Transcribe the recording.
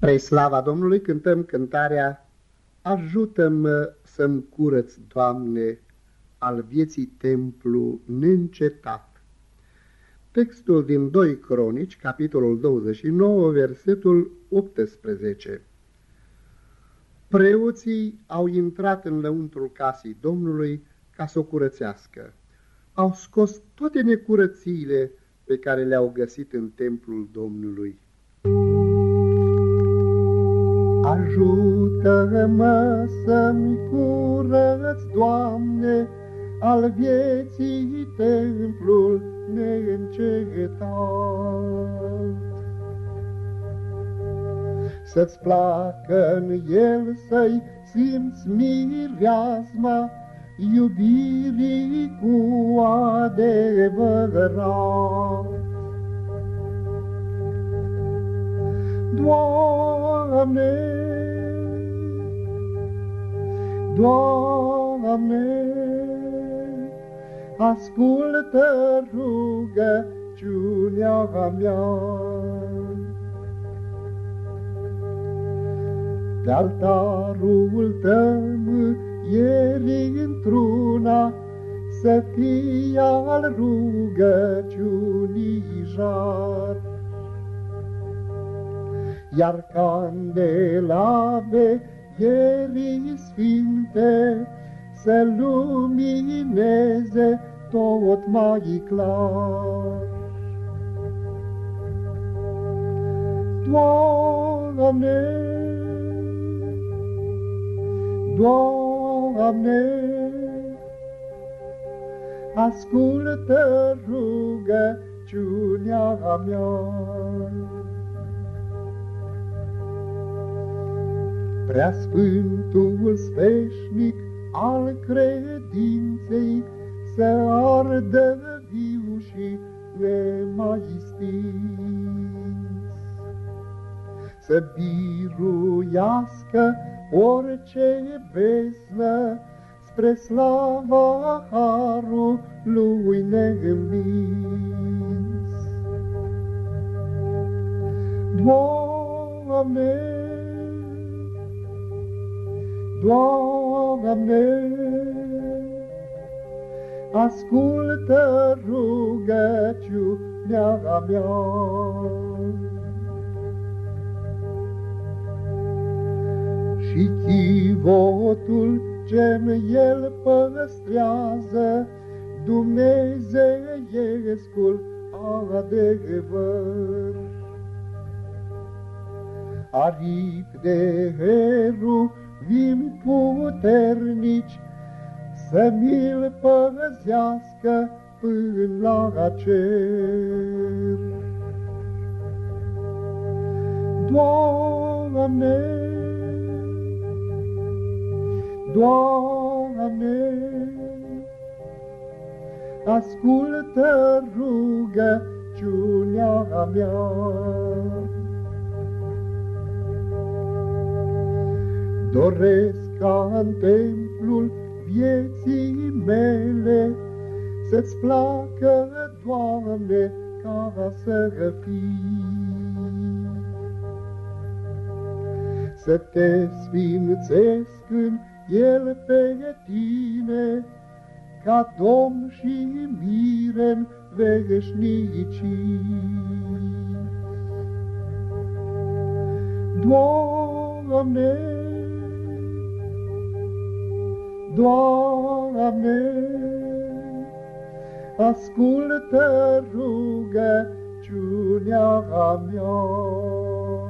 Spre slava Domnului cântăm cântarea Ajută-mă să-mi curăț, Doamne, al vieții templu neîncetat. Textul din 2 Cronici, capitolul 29, versetul 18. Preoții au intrat în lăuntrul casei Domnului ca să o curățească. Au scos toate necurățiile pe care le-au găsit în templul Domnului. Ajută-mă să-mi curăț, Doamne, al vieții templul neîncetat. Să-ți placă în el să-i simți mireasma, iubirii cu adevărat. Doamne, Doamne, ascultă rugăciunea mea. Pe altarul tău ieri într-una să fie al rugăciunii jar iar candela vegherii sfinte să lumineze tot mai clar. Doamne, Doamne, ascultă rugăciunea mea. Prea Sfântul Sfeșnic al credinței să ardă viu și nemai stins. Să biruiască orice beznă spre slava harului neînvins. Doamne, Doamne, ascultă rugăciunea mea. Și chivotul ce el păstrează, Dumnezeiescul adevăr. Aripi de heru vin puternici să mi-l păzească până la cer. Doamne, Doamne, ascultă rugăciunea mea. Doresc ca în templul vieții mele Să-ți placă, Doamne, ca să fii. Să te sfințesc în el pe tine, Ca Domn și mire veșnicii. Doamne, Doamne, ascultă rugăciunea mea.